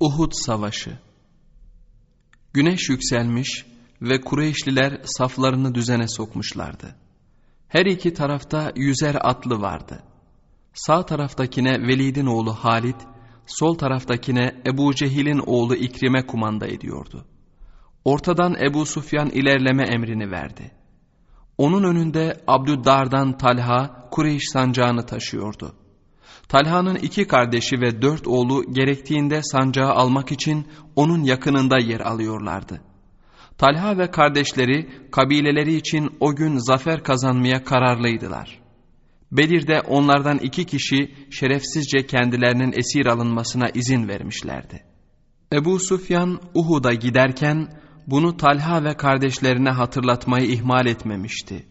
Uhud Savaşı Güneş yükselmiş ve Kureyşliler saflarını düzene sokmuşlardı. Her iki tarafta yüzer atlı vardı. Sağ taraftakine Velid'in oğlu Halid, sol taraftakine Ebu Cehil'in oğlu İkrim'e kumanda ediyordu. Ortadan Ebu Sufyan ilerleme emrini verdi. Onun önünde Abdüddar'dan Talha Kureyş sancağını taşıyordu. Talha'nın iki kardeşi ve dört oğlu gerektiğinde sancağı almak için onun yakınında yer alıyorlardı. Talha ve kardeşleri kabileleri için o gün zafer kazanmaya kararlıydılar. Bedir'de onlardan iki kişi şerefsizce kendilerinin esir alınmasına izin vermişlerdi. Ebu Sufyan Uhud'a giderken bunu Talha ve kardeşlerine hatırlatmayı ihmal etmemişti.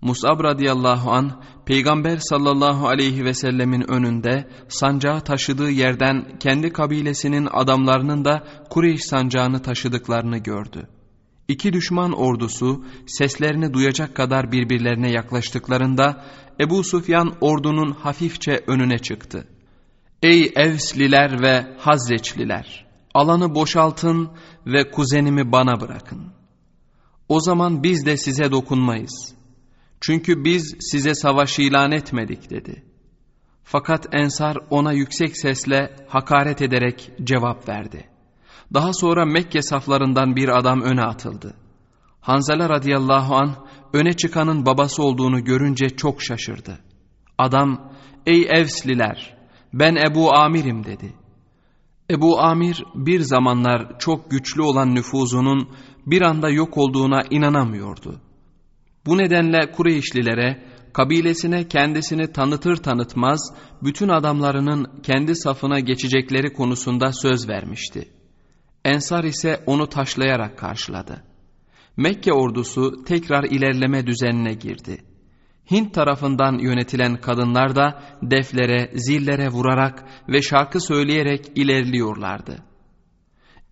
Musab radıyallahu an Peygamber sallallahu aleyhi ve sellemin önünde sancağı taşıdığı yerden kendi kabilesinin adamlarının da Kureyş sancağını taşıdıklarını gördü. İki düşman ordusu seslerini duyacak kadar birbirlerine yaklaştıklarında Ebu Sufyan ordunun hafifçe önüne çıktı. Ey Evsliler ve Hazreçliler! Alanı boşaltın ve kuzenimi bana bırakın. O zaman biz de size dokunmayız.'' Çünkü biz size savaş ilan etmedik dedi. Fakat Ensar ona yüksek sesle hakaret ederek cevap verdi. Daha sonra Mekke saflarından bir adam öne atıldı. Hanzala radıyallahu an öne çıkanın babası olduğunu görünce çok şaşırdı. Adam, ey Evsliler, ben Ebu Amir'im dedi. Ebu Amir bir zamanlar çok güçlü olan nüfuzunun bir anda yok olduğuna inanamıyordu. Bu nedenle Kureyşlilere kabilesine kendisini tanıtır tanıtmaz bütün adamlarının kendi safına geçecekleri konusunda söz vermişti. Ensar ise onu taşlayarak karşıladı. Mekke ordusu tekrar ilerleme düzenine girdi. Hint tarafından yönetilen kadınlar da deflere, zillere vurarak ve şarkı söyleyerek ilerliyorlardı.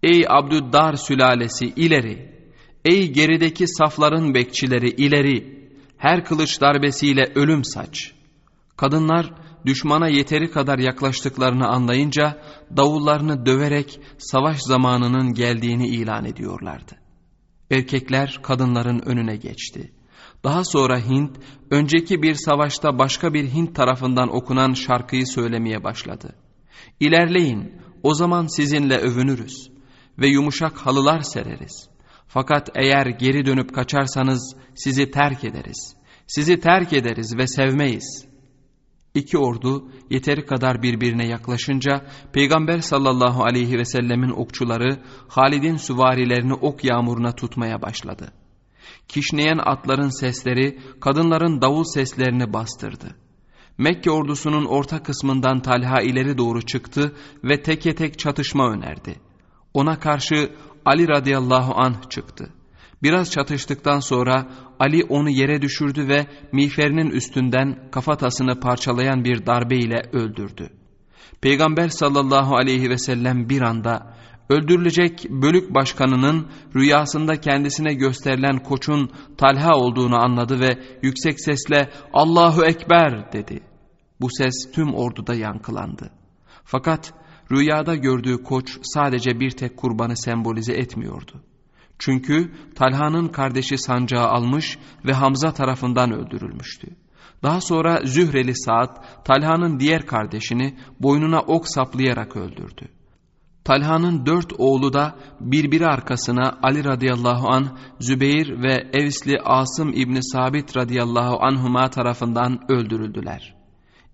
Ey Abdüddar sülalesi ileri! Ey gerideki safların bekçileri ileri, her kılıç darbesiyle ölüm saç. Kadınlar düşmana yeteri kadar yaklaştıklarını anlayınca davullarını döverek savaş zamanının geldiğini ilan ediyorlardı. Erkekler kadınların önüne geçti. Daha sonra Hint, önceki bir savaşta başka bir Hint tarafından okunan şarkıyı söylemeye başladı. İlerleyin, o zaman sizinle övünürüz ve yumuşak halılar sereriz.'' Fakat eğer geri dönüp kaçarsanız sizi terk ederiz. Sizi terk ederiz ve sevmeyiz. İki ordu yeteri kadar birbirine yaklaşınca Peygamber sallallahu aleyhi ve sellemin okçuları Halid'in süvarilerini ok yağmuruna tutmaya başladı. Kişneyen atların sesleri kadınların davul seslerini bastırdı. Mekke ordusunun orta kısmından Talha ileri doğru çıktı ve teke tek çatışma önerdi. Ona karşı Ali radıyallahu anh çıktı. Biraz çatıştıktan sonra Ali onu yere düşürdü ve miğferinin üstünden kafatasını parçalayan bir darbe ile öldürdü. Peygamber sallallahu aleyhi ve sellem bir anda öldürülecek bölük başkanının rüyasında kendisine gösterilen koçun Talha olduğunu anladı ve yüksek sesle Allahu Ekber dedi. Bu ses tüm orduda yankılandı. Fakat rüyada gördüğü koç sadece bir tek kurbanı sembolize etmiyordu. Çünkü Talha'nın kardeşi sancağı almış ve Hamza tarafından öldürülmüştü. Daha sonra Zühreli Saad, Talha'nın diğer kardeşini boynuna ok saplayarak öldürdü. Talha'nın dört oğlu da birbiri arkasına Ali radıyallahu an, Zübeyir ve Evsli Asım İbni Sabit radıyallahu anhuma tarafından öldürüldüler.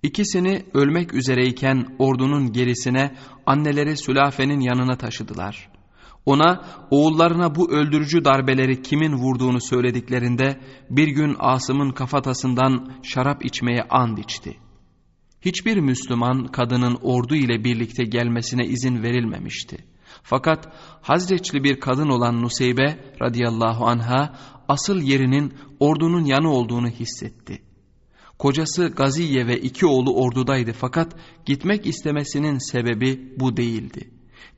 İkisini ölmek üzereyken ordunun gerisine anneleri Sülafe'nin yanına taşıdılar. Ona oğullarına bu öldürücü darbeleri kimin vurduğunu söylediklerinde bir gün Asım'ın kafatasından şarap içmeye and içti. Hiçbir Müslüman kadının ordu ile birlikte gelmesine izin verilmemişti. Fakat Hazreçli bir kadın olan Nuseybe radıyallahu anha asıl yerinin ordunun yanı olduğunu hissetti. Kocası Gaziye ve iki oğlu ordudaydı fakat gitmek istemesinin sebebi bu değildi.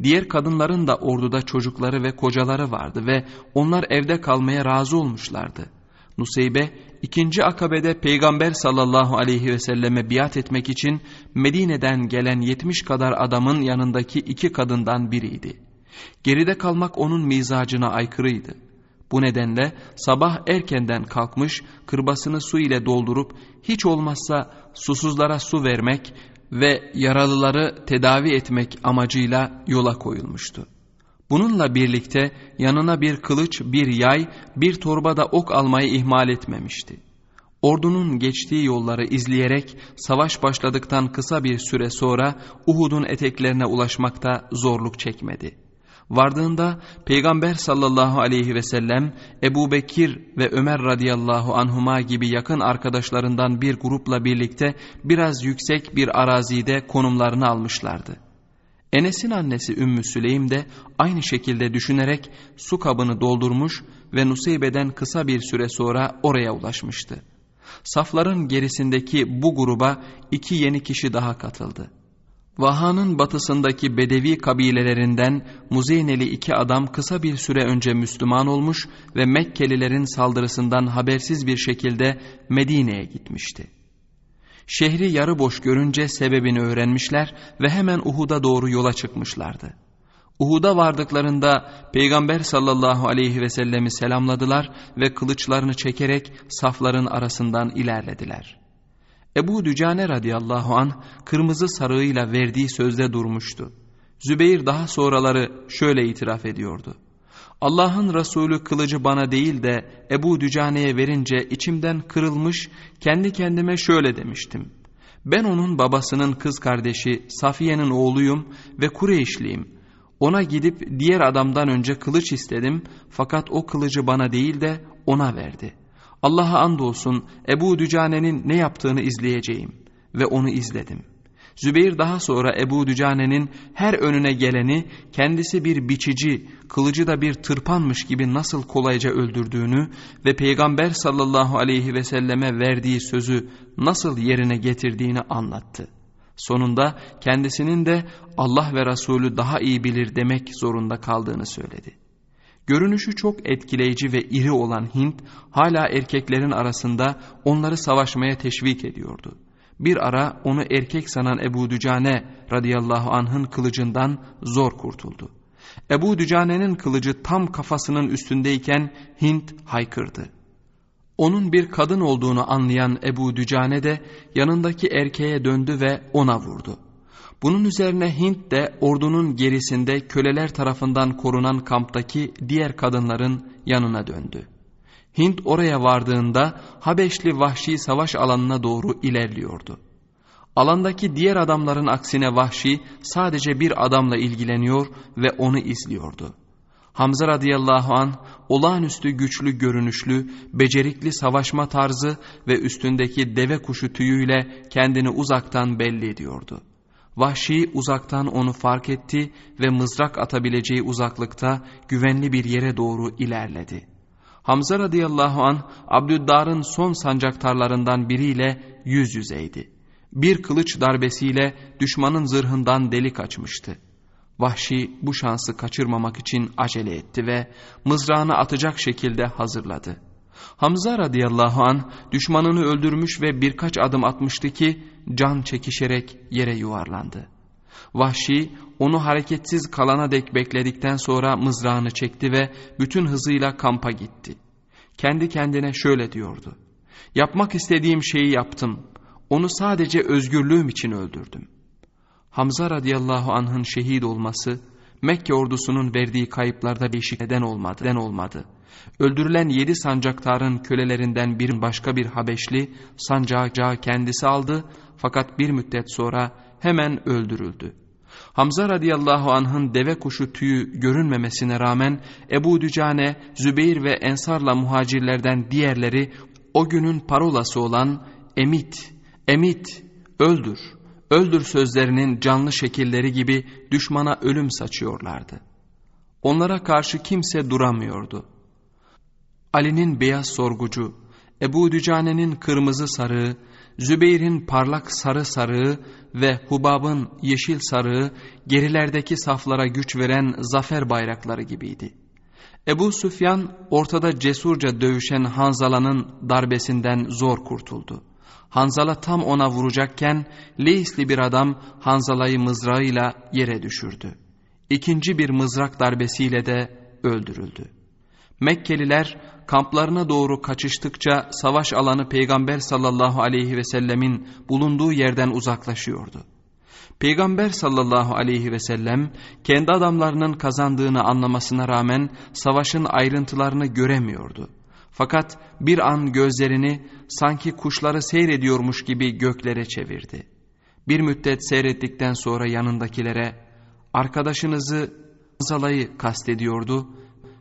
Diğer kadınların da orduda çocukları ve kocaları vardı ve onlar evde kalmaya razı olmuşlardı. Nuseybe ikinci akabede Peygamber sallallahu aleyhi ve selleme biat etmek için Medine'den gelen yetmiş kadar adamın yanındaki iki kadından biriydi. Geride kalmak onun mizacına aykırıydı. Bu nedenle sabah erkenden kalkmış kırbasını su ile doldurup hiç olmazsa susuzlara su vermek ve yaralıları tedavi etmek amacıyla yola koyulmuştu. Bununla birlikte yanına bir kılıç, bir yay, bir torba da ok almayı ihmal etmemişti. Ordunun geçtiği yolları izleyerek savaş başladıktan kısa bir süre sonra Uhud'un eteklerine ulaşmakta zorluk çekmedi. Vardığında Peygamber sallallahu aleyhi ve sellem Ebu Bekir ve Ömer radıyallahu anhuma gibi yakın arkadaşlarından bir grupla birlikte biraz yüksek bir arazide konumlarını almışlardı. Enes'in annesi Ümmü Süleym de aynı şekilde düşünerek su kabını doldurmuş ve Nuseybe'den kısa bir süre sonra oraya ulaşmıştı. Safların gerisindeki bu gruba iki yeni kişi daha katıldı. Vaha'nın batısındaki Bedevi kabilelerinden Muzeyneli iki adam kısa bir süre önce Müslüman olmuş ve Mekkelilerin saldırısından habersiz bir şekilde Medine'ye gitmişti. Şehri yarı boş görünce sebebini öğrenmişler ve hemen Uhud'a doğru yola çıkmışlardı. Uhud'a vardıklarında Peygamber sallallahu aleyhi ve sellemi selamladılar ve kılıçlarını çekerek safların arasından ilerlediler. Ebu Dücane radıyallahu an kırmızı sarığıyla verdiği sözde durmuştu. Zübeyir daha sonraları şöyle itiraf ediyordu. Allah'ın Resulü kılıcı bana değil de Ebu Dücane'ye verince içimden kırılmış kendi kendime şöyle demiştim. Ben onun babasının kız kardeşi Safiye'nin oğluyum ve Kureyşliyim. Ona gidip diğer adamdan önce kılıç istedim fakat o kılıcı bana değil de ona verdi. Allah'a andolsun Ebu Dücane'nin ne yaptığını izleyeceğim ve onu izledim.'' Zübeyir daha sonra Ebu Dücane'nin her önüne geleni kendisi bir biçici, kılıcı da bir tırpanmış gibi nasıl kolayca öldürdüğünü ve Peygamber sallallahu aleyhi ve selleme verdiği sözü nasıl yerine getirdiğini anlattı. Sonunda kendisinin de Allah ve Resulü daha iyi bilir demek zorunda kaldığını söyledi. Görünüşü çok etkileyici ve iri olan Hint hala erkeklerin arasında onları savaşmaya teşvik ediyordu. Bir ara onu erkek sanan Ebu Dücane radıyallahu anh'ın kılıcından zor kurtuldu. Ebu Dücane'nin kılıcı tam kafasının üstündeyken Hint haykırdı. Onun bir kadın olduğunu anlayan Ebu Dücane de yanındaki erkeğe döndü ve ona vurdu. Bunun üzerine Hint de ordunun gerisinde köleler tarafından korunan kamptaki diğer kadınların yanına döndü. Hint oraya vardığında Habeşli vahşi savaş alanına doğru ilerliyordu. Alandaki diğer adamların aksine vahşi sadece bir adamla ilgileniyor ve onu izliyordu. Hamza radıyallahu an olağanüstü güçlü görünüşlü, becerikli savaşma tarzı ve üstündeki deve kuşu tüyüyle kendini uzaktan belli ediyordu. Vahşi uzaktan onu fark etti ve mızrak atabileceği uzaklıkta güvenli bir yere doğru ilerledi.'' Hamza radıyallahu an Abdüddar'ın son sancaktarlarından biriyle yüz yüzeydi. Bir kılıç darbesiyle düşmanın zırhından delik açmıştı. Vahşi bu şansı kaçırmamak için acele etti ve mızrağını atacak şekilde hazırladı. Hamza radıyallahu an düşmanını öldürmüş ve birkaç adım atmıştı ki can çekişerek yere yuvarlandı. Vahşi onu hareketsiz kalana dek bekledikten sonra mızrağını çekti ve bütün hızıyla kampa gitti. Kendi kendine şöyle diyordu. Yapmak istediğim şeyi yaptım. Onu sadece özgürlüğüm için öldürdüm. Hamza radıyallahu anh'ın şehit olması Mekke ordusunun verdiği kayıplarda değişik neden olmadı. Neden olmadı. Öldürülen yedi sancaktarın kölelerinden bir başka bir Habeşli sancağı kendisi aldı fakat bir müddet sonra hemen öldürüldü. Hamza radıyallahu anh'ın deve kuşu tüyü görünmemesine rağmen Ebu Dücane, Zübeyir ve Ensar'la muhacirlerden diğerleri o günün parolası olan emit, emit, öldür, öldür sözlerinin canlı şekilleri gibi düşmana ölüm saçıyorlardı. Onlara karşı kimse duramıyordu. Ali'nin beyaz sorgucu, Ebu Dücane'nin kırmızı sarığı, Zübeyir'in parlak sarı sarığı ve Hubab'ın yeşil sarığı gerilerdeki saflara güç veren zafer bayrakları gibiydi. Ebu Süfyan ortada cesurca dövüşen Hanzala'nın darbesinden zor kurtuldu. Hanzala tam ona vuracakken Leisli bir adam Hanzala'yı mızrağıyla yere düşürdü. İkinci bir mızrak darbesiyle de öldürüldü. Mekkeliler kamplarına doğru kaçıştıkça savaş alanı Peygamber sallallahu aleyhi ve sellemin bulunduğu yerden uzaklaşıyordu. Peygamber sallallahu aleyhi ve sellem kendi adamlarının kazandığını anlamasına rağmen savaşın ayrıntılarını göremiyordu. Fakat bir an gözlerini sanki kuşları seyrediyormuş gibi göklere çevirdi. Bir müddet seyrettikten sonra yanındakilere arkadaşınızı Zalayı kastediyordu,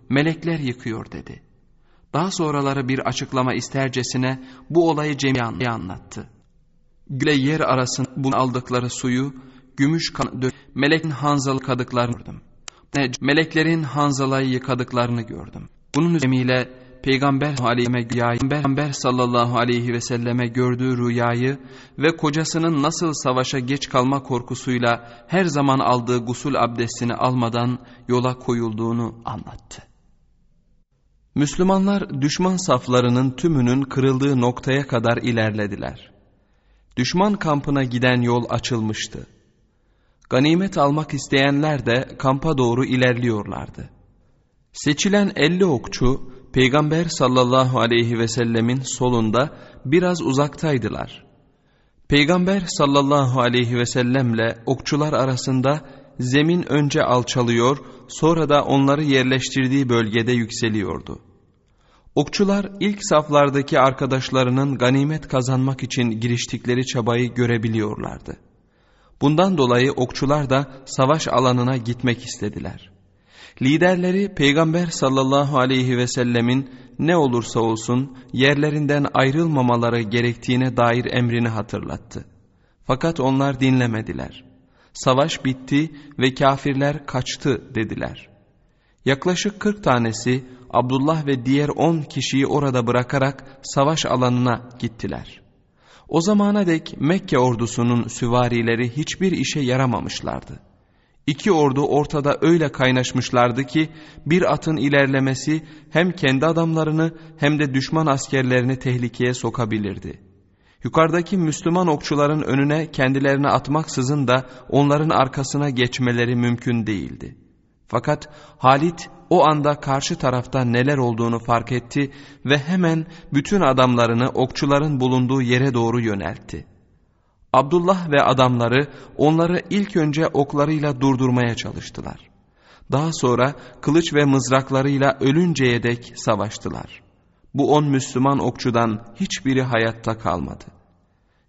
melekler yıkıyor dedi. Daha sonraları bir açıklama istercesine bu olayı Cem'i anlattı. Güle yer arasında bunu aldıkları suyu gümüş kan melekin hanzalı yıkadıklarını gördüm. Meleklerin hanzalayı yıkadıklarını gördüm. Bunun üzerine Peygamber Peygamber sallallahu aleyhi ve selleme gördüğü rüyayı ve kocasının nasıl savaşa geç kalma korkusuyla her zaman aldığı gusul abdestini almadan yola koyulduğunu anlattı. Müslümanlar düşman saflarının tümünün kırıldığı noktaya kadar ilerlediler. Düşman kampına giden yol açılmıştı. Ganimet almak isteyenler de kampa doğru ilerliyorlardı. Seçilen elli okçu Peygamber sallallahu aleyhi ve sellemin solunda biraz uzaktaydılar. Peygamber sallallahu aleyhi ve sellemle okçular arasında zemin önce alçalıyor sonra da onları yerleştirdiği bölgede yükseliyordu. Okçular ilk saflardaki arkadaşlarının ganimet kazanmak için giriştikleri çabayı görebiliyorlardı. Bundan dolayı okçular da savaş alanına gitmek istediler. Liderleri Peygamber sallallahu aleyhi ve sellemin ne olursa olsun yerlerinden ayrılmamaları gerektiğine dair emrini hatırlattı. Fakat onlar dinlemediler. Savaş bitti ve kafirler kaçtı dediler. Yaklaşık 40 tanesi Abdullah ve diğer 10 kişiyi orada bırakarak savaş alanına gittiler. O zamana dek Mekke ordusunun süvarileri hiçbir işe yaramamışlardı. İki ordu ortada öyle kaynaşmışlardı ki bir atın ilerlemesi hem kendi adamlarını hem de düşman askerlerini tehlikeye sokabilirdi. Yukarıdaki Müslüman okçuların önüne kendilerini atmaksızın da onların arkasına geçmeleri mümkün değildi. Fakat Halit o anda karşı tarafta neler olduğunu fark etti ve hemen bütün adamlarını okçuların bulunduğu yere doğru yöneltti. Abdullah ve adamları onları ilk önce oklarıyla durdurmaya çalıştılar. Daha sonra kılıç ve mızraklarıyla ölünceye dek savaştılar. Bu on Müslüman okçudan hiçbiri hayatta kalmadı.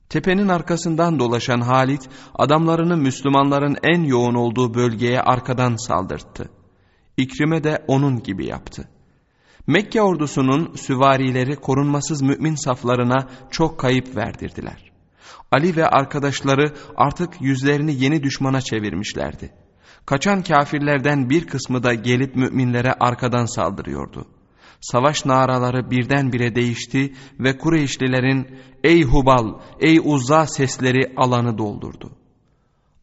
Tepenin arkasından dolaşan Halit adamlarını Müslümanların en yoğun olduğu bölgeye arkadan saldırttı. İkrime de onun gibi yaptı. Mekke ordusunun süvarileri korunmasız mümin saflarına çok kayıp verdirdiler. Ali ve arkadaşları artık yüzlerini yeni düşmana çevirmişlerdi. Kaçan kafirlerden bir kısmı da gelip müminlere arkadan saldırıyordu. Savaş naraları birdenbire değişti ve Kureyşlilerin ''Ey Hubal, ey Uzza'' sesleri alanı doldurdu.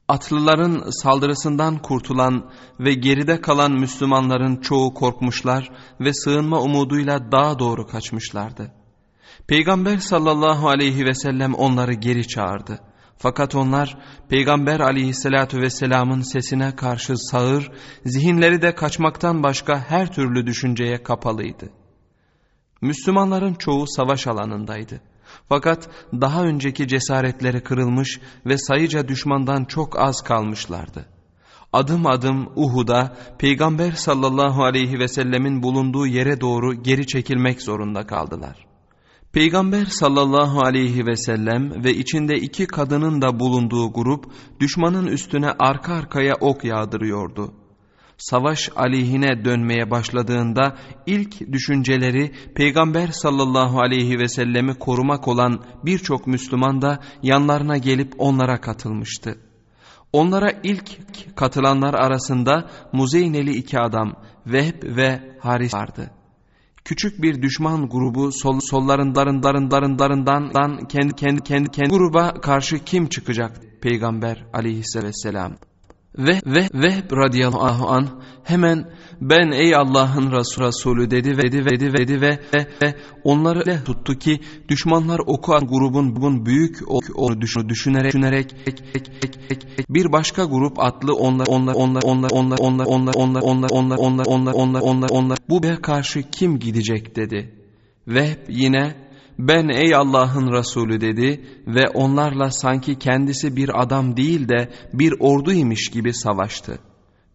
Atlıların saldırısından kurtulan ve geride kalan Müslümanların çoğu korkmuşlar ve sığınma umuduyla dağa doğru kaçmışlardı. Peygamber sallallahu aleyhi ve sellem onları geri çağırdı. Fakat onlar Peygamber aleyhissalatu vesselamın sesine karşı sağır, zihinleri de kaçmaktan başka her türlü düşünceye kapalıydı. Müslümanların çoğu savaş alanındaydı. Fakat daha önceki cesaretleri kırılmış ve sayıca düşmandan çok az kalmışlardı. Adım adım Uhud'a Peygamber sallallahu aleyhi ve sellemin bulunduğu yere doğru geri çekilmek zorunda kaldılar. Peygamber sallallahu aleyhi ve sellem ve içinde iki kadının da bulunduğu grup düşmanın üstüne arka arkaya ok yağdırıyordu. Savaş aleyhine dönmeye başladığında ilk düşünceleri Peygamber sallallahu aleyhi ve sellemi korumak olan birçok Müslüman da yanlarına gelip onlara katılmıştı. Onlara ilk katılanlar arasında Muzeyneli iki adam Vehb ve Haris vardı. Küçük bir düşman grubu sol, solların darın darın darın darından kendi kendi kendi kendi gruba karşı kim çıkacak? Peygamber aleyhisselam. Ve ve Vehb radıyallahu an hemen ben ey Allah'ın Resul Resulü dedi ve dedi ve dedi ve, dedi ve, ve, ve onları tuttu ki düşmanlar oku grubun bun büyük onu düşünerek düşünerek bir başka grup atlı onlar onlar onlar onlar onlar onlar onlar onlar onlar onlar onlar onlar onlar onlar bu be karşı kim gidecek dedi. Vehb yine ben ey Allah'ın Resulü dedi ve onlarla sanki kendisi bir adam değil de bir orduymuş gibi savaştı.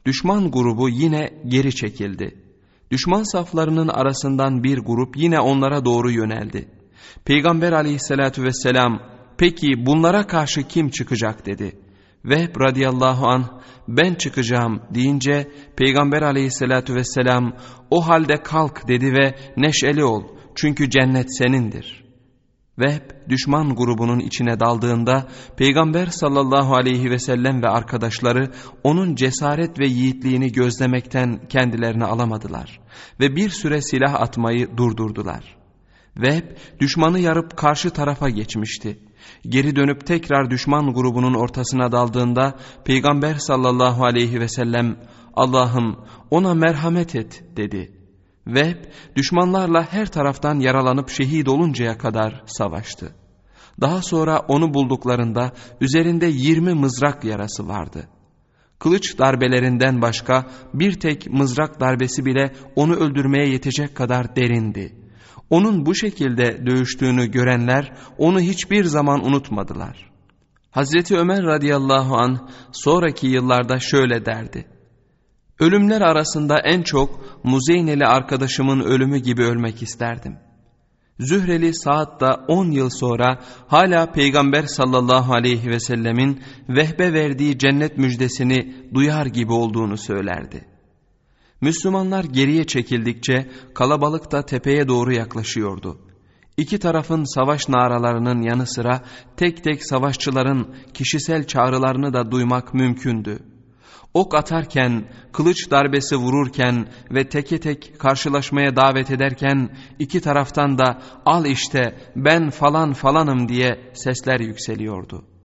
Düşman grubu yine geri çekildi. Düşman saflarının arasından bir grup yine onlara doğru yöneldi. Peygamber aleyhissalatü vesselam peki bunlara karşı kim çıkacak dedi. Vehb radıyallahu an ben çıkacağım deyince Peygamber aleyhissalatü vesselam o halde kalk dedi ve neşeli ol çünkü cennet senindir. Vehb düşman grubunun içine daldığında Peygamber sallallahu aleyhi ve sellem ve arkadaşları onun cesaret ve yiğitliğini gözlemekten kendilerini alamadılar ve bir süre silah atmayı durdurdular. Vehb düşmanı yarıp karşı tarafa geçmişti. Geri dönüp tekrar düşman grubunun ortasına daldığında Peygamber sallallahu aleyhi ve sellem Allah'ım ona merhamet et dedi. Vehb düşmanlarla her taraftan yaralanıp şehit oluncaya kadar savaştı. Daha sonra onu bulduklarında üzerinde yirmi mızrak yarası vardı. Kılıç darbelerinden başka bir tek mızrak darbesi bile onu öldürmeye yetecek kadar derindi. Onun bu şekilde dövüştüğünü görenler onu hiçbir zaman unutmadılar. Hazreti Ömer radıyallahu an sonraki yıllarda şöyle derdi. Ölümler arasında en çok Muzeyneli arkadaşımın ölümü gibi ölmek isterdim. Zühreli Saad da 10 yıl sonra hala Peygamber sallallahu aleyhi ve sellemin vehbe verdiği cennet müjdesini duyar gibi olduğunu söylerdi. Müslümanlar geriye çekildikçe kalabalık da tepeye doğru yaklaşıyordu. İki tarafın savaş naralarının yanı sıra tek tek savaşçıların kişisel çağrılarını da duymak mümkündü ok atarken, kılıç darbesi vururken ve teke tek karşılaşmaya davet ederken iki taraftan da al işte ben falan falanım diye sesler yükseliyordu.